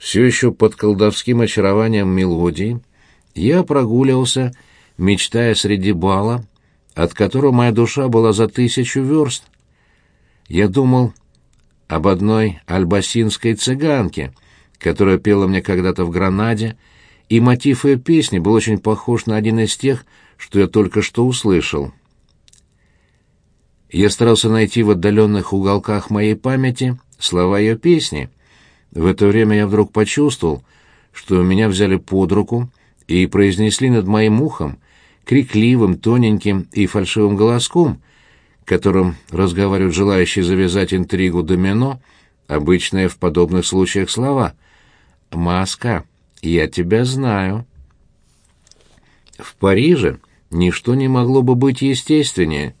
все еще под колдовским очарованием мелодии, я прогуливался, мечтая среди бала, от которого моя душа была за тысячу верст. Я думал об одной альбасинской цыганке, которая пела мне когда-то в Гранаде, и мотив ее песни был очень похож на один из тех, что я только что услышал. Я старался найти в отдаленных уголках моей памяти слова ее песни. В это время я вдруг почувствовал, что меня взяли под руку и произнесли над моим ухом крикливым, тоненьким и фальшивым голоском, которым разговаривают желающие завязать интригу домино, обычные в подобных случаях слова. «Маска, я тебя знаю». В Париже ничто не могло бы быть естественнее —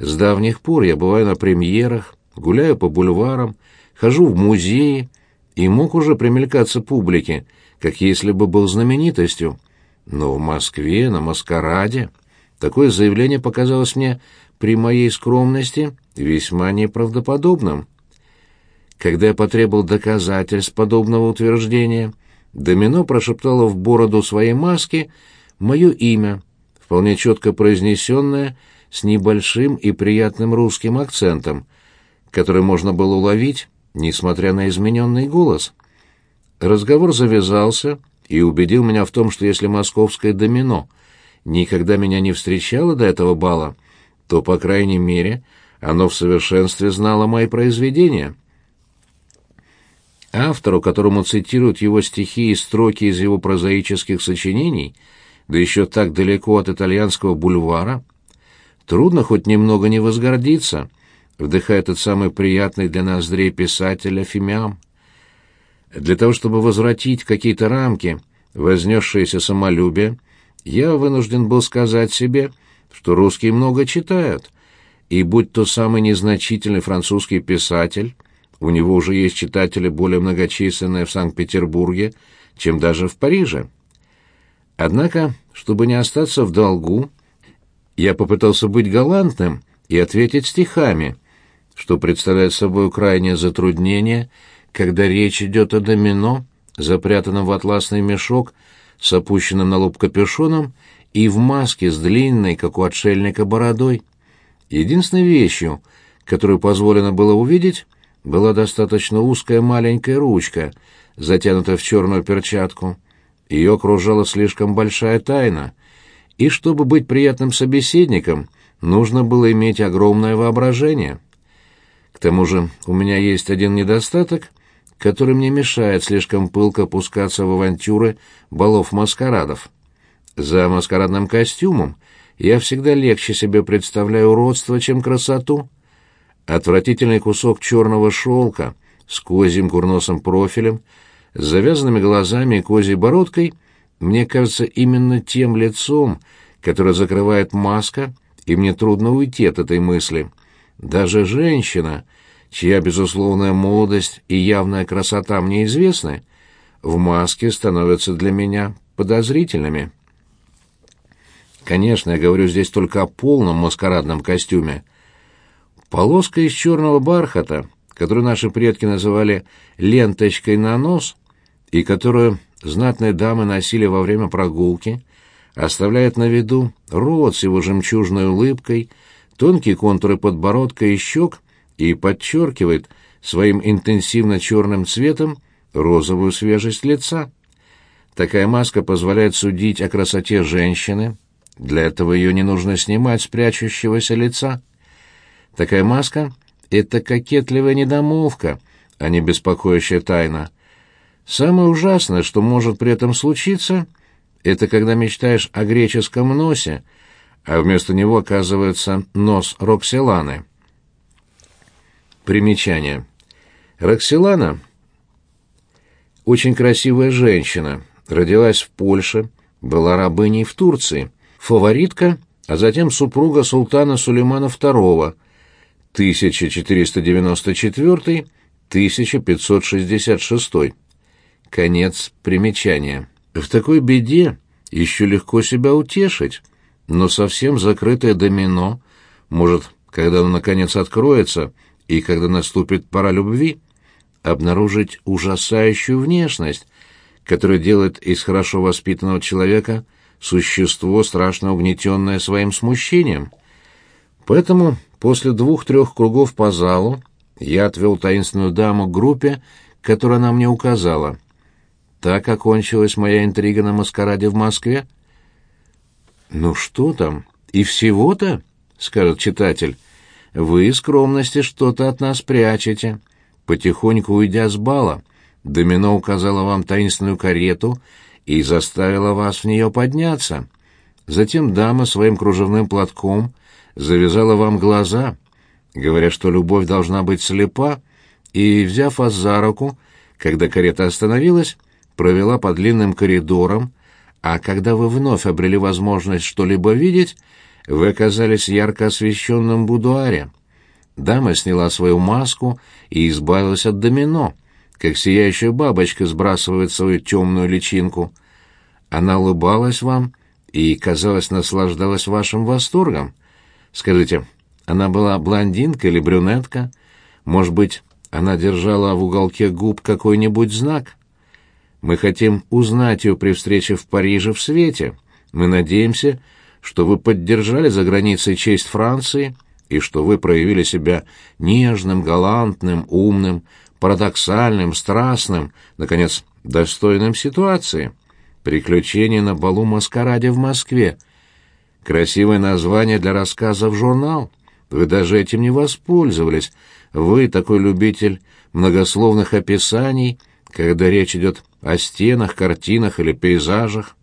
с давних пор я бываю на премьерах, гуляю по бульварам, хожу в музеи и мог уже примелькаться публике, как если бы был знаменитостью. Но в Москве, на маскараде, такое заявление показалось мне при моей скромности весьма неправдоподобным. Когда я потребовал доказательств подобного утверждения, Домино прошептало в бороду своей маски мое имя, вполне четко произнесенное с небольшим и приятным русским акцентом, который можно было уловить, несмотря на измененный голос. Разговор завязался и убедил меня в том, что если московское домино никогда меня не встречало до этого бала, то, по крайней мере, оно в совершенстве знало мои произведения. Автору, которому цитируют его стихи и строки из его прозаических сочинений, да еще так далеко от итальянского бульвара, Трудно хоть немного не возгордиться, вдыхая этот самый приятный для ноздрей писателя фимиам. Для того, чтобы возвратить какие-то рамки, вознесшееся самолюбие, я вынужден был сказать себе, что русские много читают, и будь то самый незначительный французский писатель, у него уже есть читатели более многочисленные в Санкт-Петербурге, чем даже в Париже. Однако, чтобы не остаться в долгу, я попытался быть галантным и ответить стихами, что представляет собой крайнее затруднение, когда речь идет о домино, запрятанном в атласный мешок с опущенным на лоб капюшоном и в маске с длинной, как у отшельника, бородой. Единственной вещью, которую позволено было увидеть, была достаточно узкая маленькая ручка, затянутая в черную перчатку. Ее окружала слишком большая тайна — и чтобы быть приятным собеседником, нужно было иметь огромное воображение. К тому же у меня есть один недостаток, который мне мешает слишком пылко пускаться в авантюры балов-маскарадов. За маскарадным костюмом я всегда легче себе представляю уродство, чем красоту. Отвратительный кусок черного шелка с козьим курносым профилем, с завязанными глазами и козьей бородкой — мне кажется именно тем лицом, которое закрывает маска, и мне трудно уйти от этой мысли. Даже женщина, чья безусловная молодость и явная красота мне известны, в маске становятся для меня подозрительными. Конечно, я говорю здесь только о полном маскарадном костюме. Полоска из черного бархата, которую наши предки называли «ленточкой на нос», и которую знатные дамы носили во время прогулки, оставляет на виду рот с его жемчужной улыбкой, тонкие контуры подбородка и щек и подчеркивает своим интенсивно черным цветом розовую свежесть лица. Такая маска позволяет судить о красоте женщины, для этого ее не нужно снимать с прячущегося лица. Такая маска — это кокетливая недомовка, а не беспокоящая тайна — Самое ужасное, что может при этом случиться, это когда мечтаешь о греческом носе, а вместо него оказывается нос Роксиланы. Примечание. Роксилана — очень красивая женщина, родилась в Польше, была рабыней в Турции, фаворитка, а затем супруга султана Сулеймана II, 1494-1566. Конец примечания. В такой беде еще легко себя утешить, но совсем закрытое домино, может, когда оно наконец откроется и когда наступит пора любви, обнаружить ужасающую внешность, которая делает из хорошо воспитанного человека существо, страшно угнетенное своим смущением. Поэтому после двух-трех кругов по залу я отвел таинственную даму к группе, которую она мне указала. Так окончилась моя интрига на маскараде в Москве. «Ну что там? И всего-то?» — скажет читатель. «Вы, скромности, что-то от нас прячете». Потихоньку уйдя с бала, Домино указала вам таинственную карету и заставила вас в нее подняться. Затем дама своим кружевным платком завязала вам глаза, говоря, что любовь должна быть слепа, и, взяв вас за руку, когда карета остановилась, провела по длинным коридорам, а когда вы вновь обрели возможность что-либо видеть, вы оказались в ярко освещенном будуаре. Дама сняла свою маску и избавилась от домино, как сияющая бабочка сбрасывает свою темную личинку. Она улыбалась вам и, казалось, наслаждалась вашим восторгом. Скажите, она была блондинка или брюнетка? Может быть, она держала в уголке губ какой-нибудь знак? Мы хотим узнать ее при встрече в Париже в свете. Мы надеемся, что вы поддержали за границей честь Франции и что вы проявили себя нежным, галантным, умным, парадоксальным, страстным, наконец, достойным ситуации. Приключения на балу маскараде в Москве. Красивое название для рассказа в журнал. Вы даже этим не воспользовались. Вы такой любитель многословных описаний, когда речь идет о стенах, картинах или пейзажах.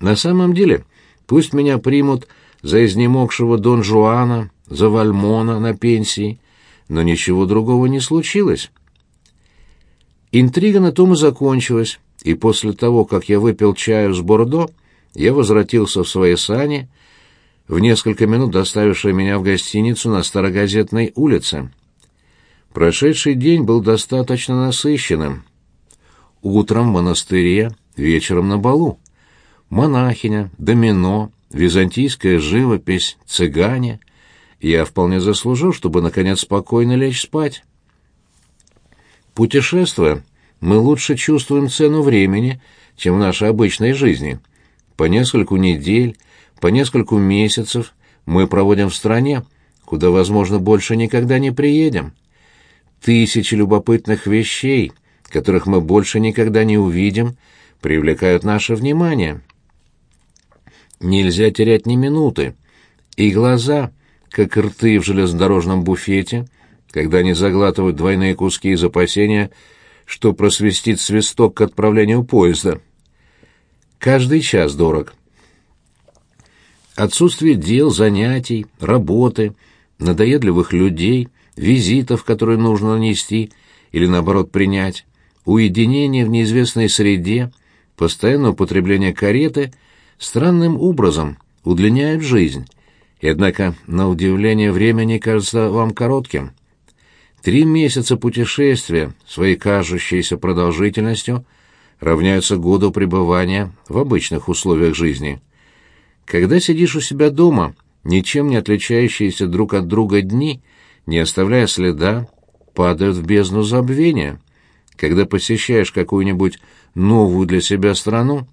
На самом деле, пусть меня примут за изнемогшего Дон Жуана, за Вальмона на пенсии, но ничего другого не случилось. Интрига на том и закончилась, и после того, как я выпил чаю с Бордо, я возвратился в свои сани, в несколько минут доставившие меня в гостиницу на Старогазетной улице. Прошедший день был достаточно насыщенным. Утром в монастыре, вечером на балу. Монахиня, домино, византийская живопись, цыгане. Я вполне заслужил, чтобы, наконец, спокойно лечь спать. Путешествуя, мы лучше чувствуем цену времени, чем в нашей обычной жизни. По нескольку недель, по нескольку месяцев мы проводим в стране, куда, возможно, больше никогда не приедем. Тысячи любопытных вещей, которых мы больше никогда не увидим, привлекают наше внимание. Нельзя терять ни минуты. И глаза, как рты в железнодорожном буфете, когда они заглатывают двойные куски из опасения, что просвистит свисток к отправлению поезда. Каждый час дорог. Отсутствие дел, занятий, работы, надоедливых людей, визитов, которые нужно нанести или, наоборот, принять, уединение в неизвестной среде, постоянное употребление кареты — странным образом удлиняют жизнь. И однако, на удивление, время не кажется вам коротким. Три месяца путешествия, своей кажущейся продолжительностью, равняются году пребывания в обычных условиях жизни. Когда сидишь у себя дома, ничем не отличающиеся друг от друга дни, не оставляя следа, падают в бездну забвения. Когда посещаешь какую-нибудь новую для себя страну,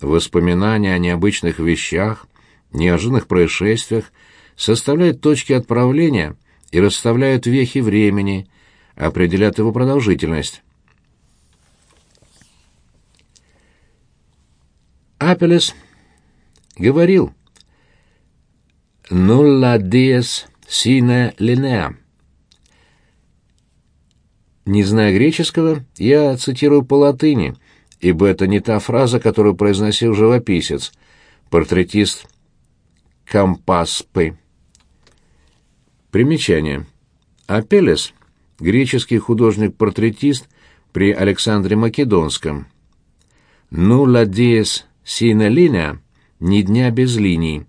Воспоминания о необычных вещах, неожиданных происшествиях составляют точки отправления и расставляют вехи времени, определяют его продолжительность. Апелес говорил «Нулла диес сине линеа». Не зная греческого, я цитирую по латыни – ибо это не та фраза, которую произносил живописец, портретист Кампаспы. Примечание. Апеллес — греческий художник-портретист при Александре Македонском. «Нула диес сина линия» — «Ни дня без линий».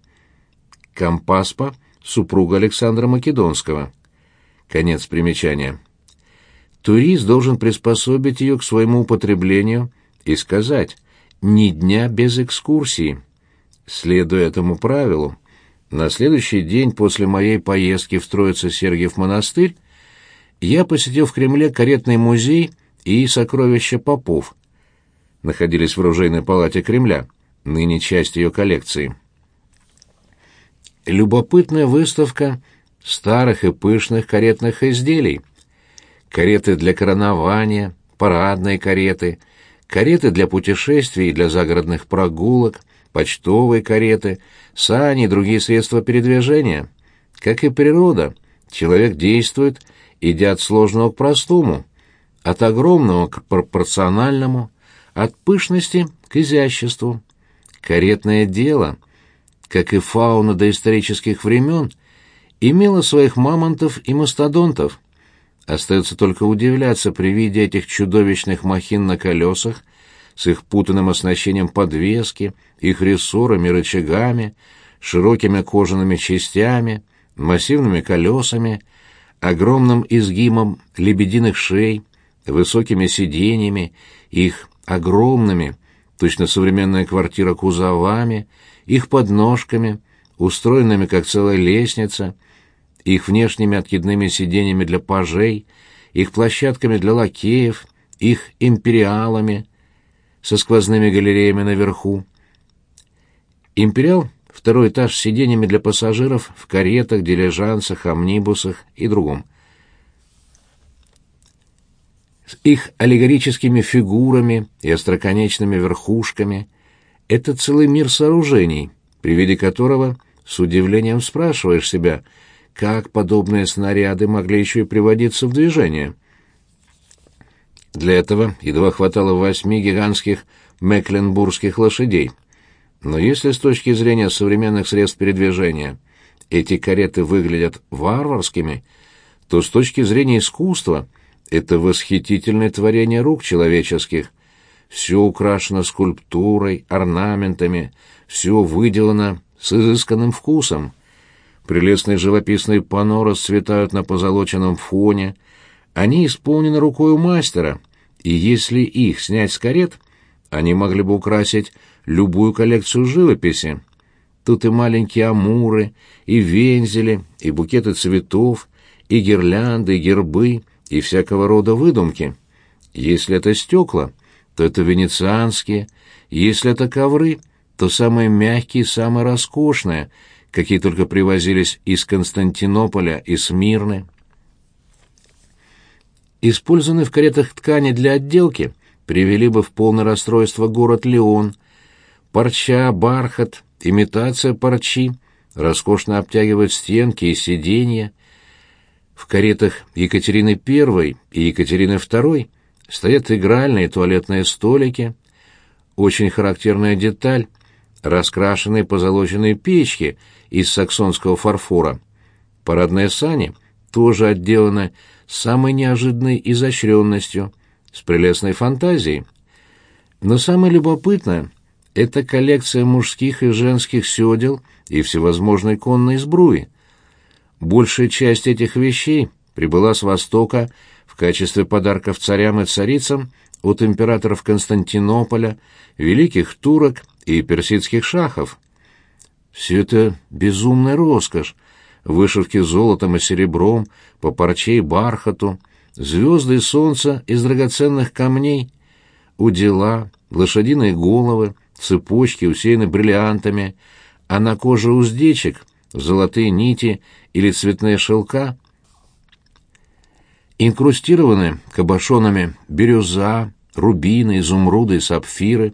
Кампаспа — супруга Александра Македонского. Конец примечания. Турист должен приспособить ее к своему употреблению и сказать «ни дня без экскурсии». Следуя этому правилу, на следующий день после моей поездки в Троице-Сергиев монастырь я посетил в Кремле каретный музей и сокровища попов. Находились в оружейной палате Кремля, ныне часть ее коллекции. Любопытная выставка старых и пышных каретных изделий. Кареты для коронования, парадные кареты, кареты для путешествий и для загородных прогулок, почтовые кареты, сани и другие средства передвижения. Как и природа, человек действует, идя от сложного к простому, от огромного к пропорциональному, от пышности к изяществу. Каретное дело, как и фауна доисторических времен, имело своих мамонтов и мастодонтов. Остается только удивляться при виде этих чудовищных махин на колесах, с их путанным оснащением подвески, их рессорами, рычагами, широкими кожаными частями, массивными колесами, огромным изгибом лебединых шей, высокими сиденьями, их огромными, точно современная квартира кузовами, их подножками, устроенными как целая лестница, их внешними откидными сиденьями для пажей, их площадками для лакеев, их империалами, со сквозными галереями наверху. «Империал» — второй этаж с сиденьями для пассажиров в каретах, дилижансах, амнибусах и другом. С их аллегорическими фигурами и остроконечными верхушками — это целый мир сооружений, при виде которого с удивлением спрашиваешь себя, как подобные снаряды могли еще и приводиться в движение — для этого едва хватало восьми гигантских мекленбургских лошадей. Но если с точки зрения современных средств передвижения эти кареты выглядят варварскими, то с точки зрения искусства это восхитительное творение рук человеческих. Все украшено скульптурой, орнаментами, все выделано с изысканным вкусом. Прелестные живописные панно расцветают на позолоченном фоне — они исполнены рукой мастера, и если их снять с карет, они могли бы украсить любую коллекцию живописи. Тут и маленькие амуры, и вензели, и букеты цветов, и гирлянды, и гербы, и всякого рода выдумки. Если это стекла, то это венецианские, если это ковры, то самые мягкие, самые роскошные, какие только привозились из Константинополя и Смирны. Использованные в каретах ткани для отделки привели бы в полное расстройство город Леон. Парча, бархат, имитация парчи роскошно обтягивают стенки и сиденья. В каретах Екатерины I и Екатерины II стоят игральные туалетные столики. Очень характерная деталь — раскрашенные позолоченные печки из саксонского фарфора. Парадные сани тоже отделаны самой неожиданной изощренностью, с прелестной фантазией. Но самое любопытное — это коллекция мужских и женских седел и всевозможной конной сбруи. Большая часть этих вещей прибыла с Востока качестве подарков царям и царицам от императоров Константинополя, великих турок и персидских шахов. Все это безумная роскошь, вышивки золотом и серебром, по парче и бархату, звезды и солнца из драгоценных камней, удила, лошадиные головы, цепочки усеяны бриллиантами, а на коже уздечек золотые нити или цветные шелка инкрустированы кабошонами бирюза, рубины, изумруды и сапфиры.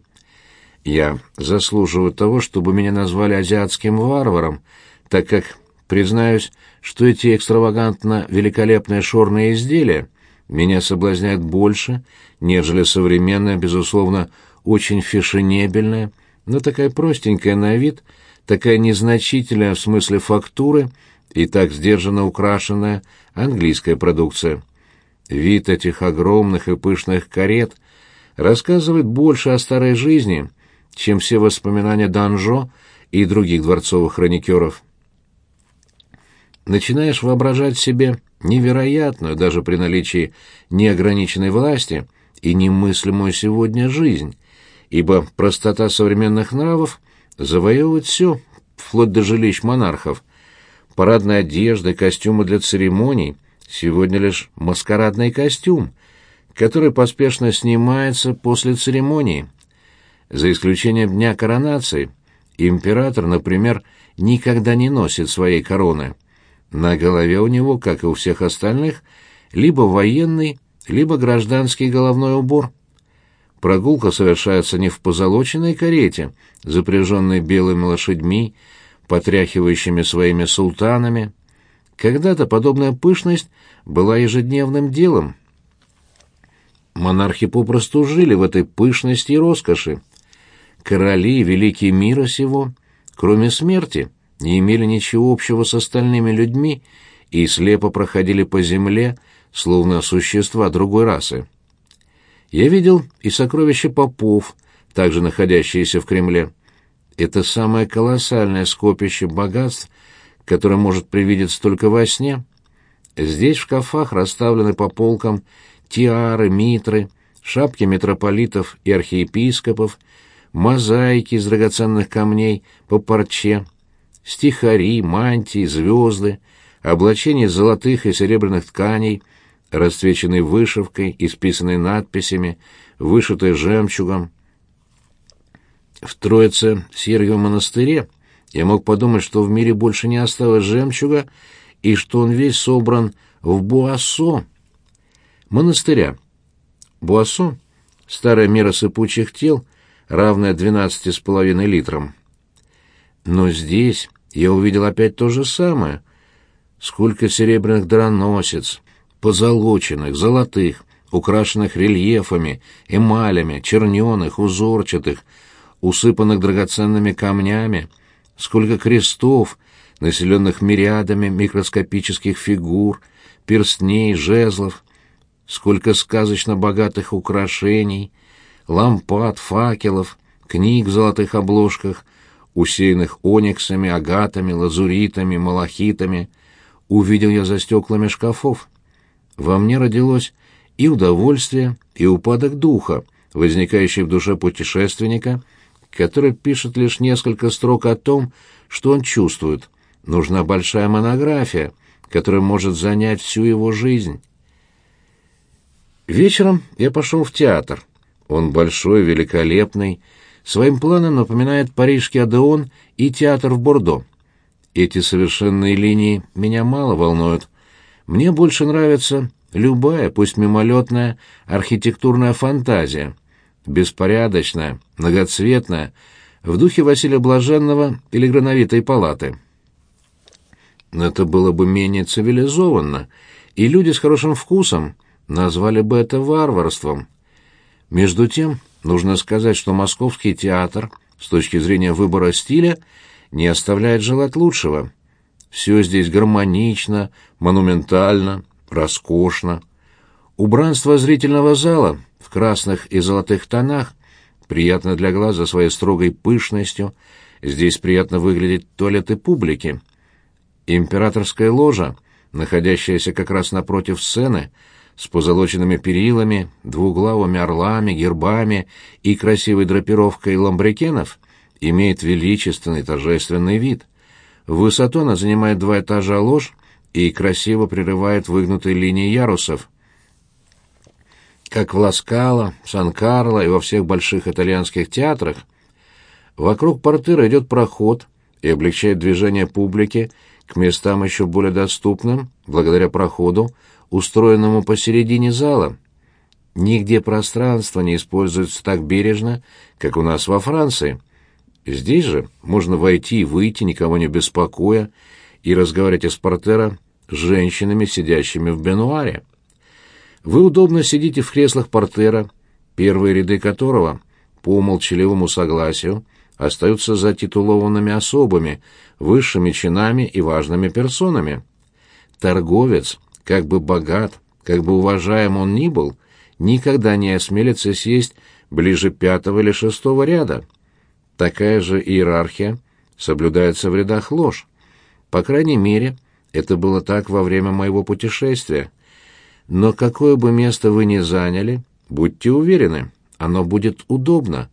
Я заслуживаю того, чтобы меня назвали азиатским варваром, так как Признаюсь, что эти экстравагантно великолепные шорные изделия меня соблазняют больше, нежели современная, безусловно, очень фешенебельная, но такая простенькая на вид, такая незначительная в смысле фактуры и так сдержанно украшенная английская продукция. Вид этих огромных и пышных карет рассказывает больше о старой жизни, чем все воспоминания Данжо и других дворцовых хроникеров начинаешь воображать себе невероятную, даже при наличии неограниченной власти, и немыслимую сегодня жизнь, ибо простота современных нравов завоевывает все, вплоть до жилищ монархов. Парадные одежды, костюмы для церемоний, сегодня лишь маскарадный костюм, который поспешно снимается после церемонии. За исключением дня коронации, император, например, никогда не носит своей короны. На голове у него, как и у всех остальных, либо военный, либо гражданский головной убор. Прогулка совершается не в позолоченной карете, запряженной белыми лошадьми, потряхивающими своими султанами. Когда-то подобная пышность была ежедневным делом. Монархи попросту жили в этой пышности и роскоши. Короли и великие мира сего, кроме смерти, не имели ничего общего с остальными людьми и слепо проходили по земле, словно существа другой расы. Я видел и сокровища попов, также находящиеся в Кремле. Это самое колоссальное скопище богатств, которое может привидеться только во сне. Здесь в шкафах расставлены по полкам тиары, митры, шапки митрополитов и архиепископов, мозаики из драгоценных камней по парче, стихари, мантии, звезды, облачения золотых и серебряных тканей, расцвеченные вышивкой, исписанные надписями, вышитые жемчугом. В Троице Сергиевом монастыре я мог подумать, что в мире больше не осталось жемчуга и что он весь собран в Буассо. Монастыря. Буассо — старая мера сыпучих тел, равная двенадцати с половиной литрам. Но здесь я увидел опять то же самое. Сколько серебряных дроносец, позолоченных, золотых, украшенных рельефами, эмалями, черненых, узорчатых, усыпанных драгоценными камнями, сколько крестов, населенных мириадами микроскопических фигур, перстней, жезлов, сколько сказочно богатых украшений, лампад, факелов, книг в золотых обложках, усеянных ониксами, агатами, лазуритами, малахитами, увидел я за стеклами шкафов. Во мне родилось и удовольствие, и упадок духа, возникающий в душе путешественника, который пишет лишь несколько строк о том, что он чувствует. Нужна большая монография, которая может занять всю его жизнь. Вечером я пошел в театр. Он большой, великолепный, своим планом напоминает парижский Адеон и театр в Бордо. Эти совершенные линии меня мало волнуют. Мне больше нравится любая, пусть мимолетная, архитектурная фантазия, беспорядочная, многоцветная, в духе Василия Блаженного или Грановитой палаты. Это было бы менее цивилизованно, и люди с хорошим вкусом назвали бы это варварством. Между тем, нужно сказать, что московский театр, с точки зрения выбора стиля, не оставляет желать лучшего. Все здесь гармонично, монументально, роскошно. Убранство зрительного зала в красных и золотых тонах приятно для глаза своей строгой пышностью. Здесь приятно выглядит туалеты публики. Императорская ложа, находящаяся как раз напротив сцены, с позолоченными перилами, двуглавыми орлами, гербами и красивой драпировкой ламбрикенов, имеет величественный торжественный вид. В высоту она занимает два этажа ложь и красиво прерывает выгнутые линии ярусов. Как в Ласкало, Сан-Карло и во всех больших итальянских театрах, вокруг портыра идет проход и облегчает движение публики к местам еще более доступным, благодаря проходу, устроенному посередине зала. Нигде пространство не используется так бережно, как у нас во Франции. Здесь же можно войти и выйти, никого не беспокоя, и разговаривать из портера с женщинами, сидящими в бенуаре. Вы удобно сидите в креслах портера, первые ряды которого, по молчаливому согласию, остаются затитулованными особами, высшими чинами и важными персонами. Торговец, как бы богат, как бы уважаем он ни был, никогда не осмелится съесть ближе пятого или шестого ряда. Такая же иерархия соблюдается в рядах ложь. По крайней мере, это было так во время моего путешествия. Но какое бы место вы ни заняли, будьте уверены, оно будет удобно.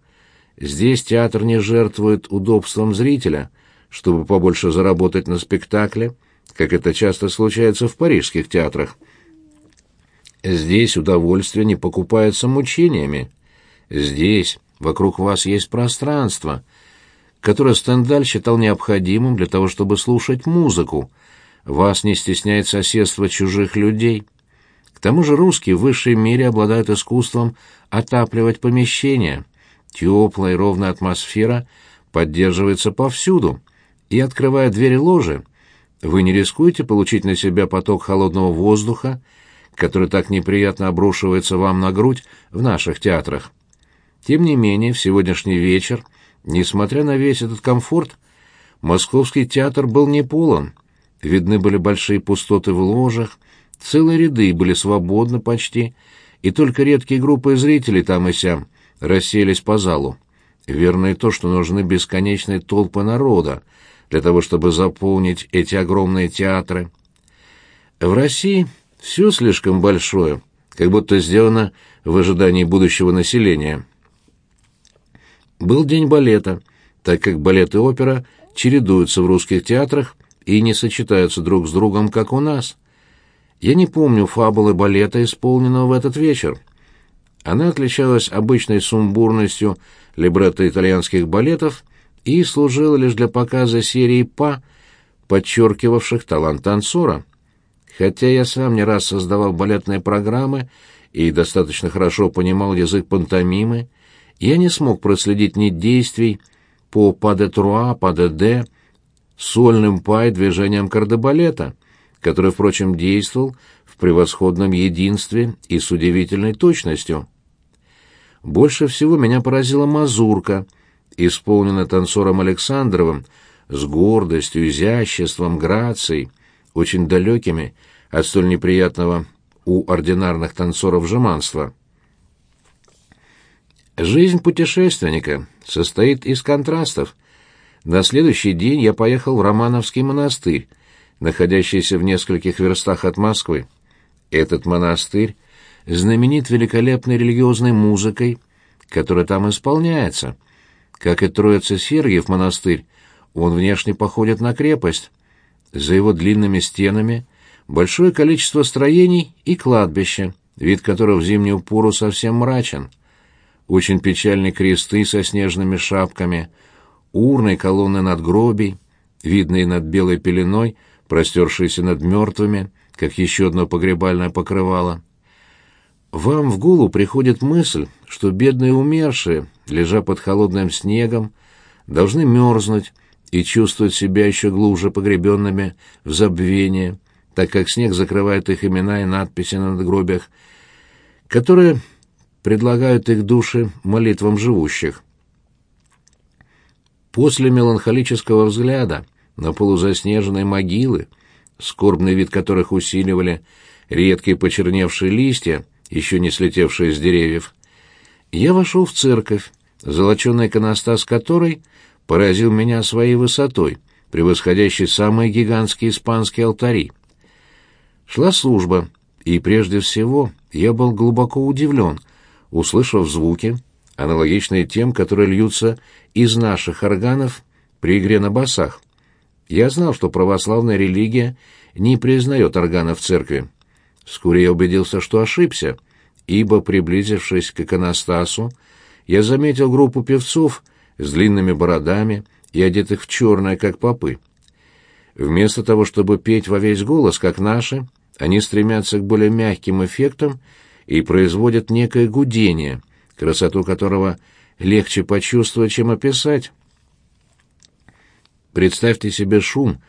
Здесь театр не жертвует удобством зрителя, чтобы побольше заработать на спектакле, как это часто случается в парижских театрах. Здесь удовольствие не покупается мучениями. Здесь вокруг вас есть пространство, которое Стендаль считал необходимым для того, чтобы слушать музыку. Вас не стесняет соседство чужих людей. Тому же русские в высшей мере обладают искусством отапливать помещения. Теплая и ровная атмосфера поддерживается повсюду, и, открывая двери ложи, вы не рискуете получить на себя поток холодного воздуха, который так неприятно обрушивается вам на грудь в наших театрах. Тем не менее, в сегодняшний вечер, несмотря на весь этот комфорт, московский театр был не полон. Видны были большие пустоты в ложах, целые ряды были свободны почти, и только редкие группы зрителей там и сям расселись по залу. Верно и то, что нужны бесконечные толпы народа для того, чтобы заполнить эти огромные театры. В России все слишком большое, как будто сделано в ожидании будущего населения. Был день балета, так как балет и опера чередуются в русских театрах и не сочетаются друг с другом, как у нас. Я не помню фабулы балета, исполненного в этот вечер. Она отличалась обычной сумбурностью либретто итальянских балетов и служила лишь для показа серии па, подчеркивавших талант танцора. Хотя я сам не раз создавал балетные программы и достаточно хорошо понимал язык пантомимы, я не смог проследить ни действий по паде-труа, паде-де, сольным па и движениям кардебалета, который, впрочем, действовал в превосходном единстве и с удивительной точностью. Больше всего меня поразила мазурка, исполненная танцором Александровым, с гордостью, изяществом, грацией, очень далекими от столь неприятного у ординарных танцоров жеманства. Жизнь путешественника состоит из контрастов. На следующий день я поехал в Романовский монастырь, находящийся в нескольких верстах от Москвы. Этот монастырь знаменит великолепной религиозной музыкой, которая там исполняется. Как и Троица Сергиев монастырь, он внешне походит на крепость. За его длинными стенами большое количество строений и кладбища, вид которого в зимнюю пору совсем мрачен. Очень печальные кресты со снежными шапками, урны и колонны надгробий, видные над белой пеленой, простершиеся над мертвыми, как еще одно погребальное покрывало. Вам в голову приходит мысль, что бедные умершие, лежа под холодным снегом, должны мерзнуть и чувствовать себя еще глубже погребенными в забвение, так как снег закрывает их имена и надписи на надгробиях, которые предлагают их души молитвам живущих. После меланхолического взгляда на полузаснеженные могилы, скорбный вид которых усиливали редкие почерневшие листья, еще не слетевшие с деревьев, я вошел в церковь, золоченый иконостас которой поразил меня своей высотой, превосходящей самые гигантские испанские алтари. Шла служба, и прежде всего я был глубоко удивлен, услышав звуки, аналогичные тем, которые льются из наших органов при игре на басах. Я знал, что православная религия не признает органов церкви. Вскоре я убедился, что ошибся, ибо, приблизившись к иконостасу, я заметил группу певцов с длинными бородами и одетых в черное, как попы. Вместо того, чтобы петь во весь голос, как наши, они стремятся к более мягким эффектам и производят некое гудение, красоту которого легче почувствовать, чем описать. Представьте себе шум,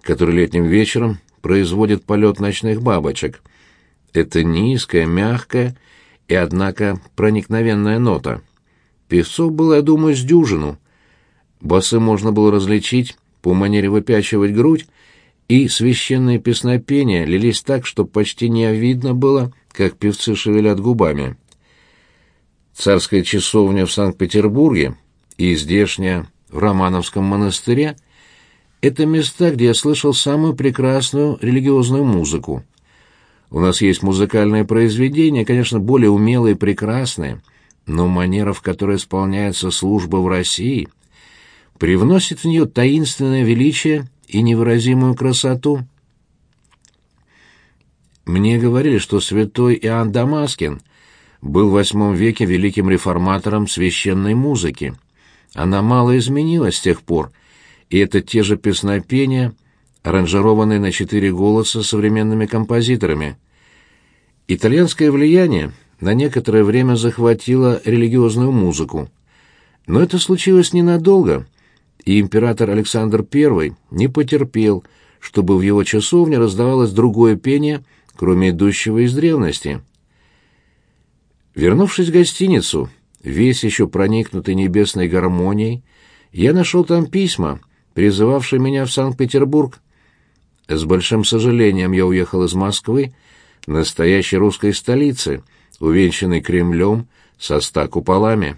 который летним вечером производит полет ночных бабочек — это низкая, мягкая и, однако, проникновенная нота. Певцов было, я думаю, с дюжину. Басы можно было различить по манере выпячивать грудь, и священные песнопения лились так, что почти не видно было, как певцы шевелят губами. Царская часовня в Санкт-Петербурге и здешняя в Романовском монастыре — это места, где я слышал самую прекрасную религиозную музыку. У нас есть музыкальные произведения, конечно, более умелые и прекрасные, но манера, в которой исполняется служба в России, привносит в нее таинственное величие и невыразимую красоту. Мне говорили, что святой Иоанн Дамаскин был в VIII веке великим реформатором священной музыки. Она мало изменилась с тех пор, и это те же песнопения, аранжированные на четыре голоса современными композиторами. Итальянское влияние на некоторое время захватило религиозную музыку. Но это случилось ненадолго, и император Александр I не потерпел, чтобы в его часовне раздавалось другое пение, кроме идущего из древности. Вернувшись в гостиницу, весь еще проникнутый небесной гармонией, я нашел там письма, призывавшие меня в Санкт-Петербург. С большим сожалением я уехал из Москвы, настоящей русской столицы, увенчанной Кремлем со ста куполами.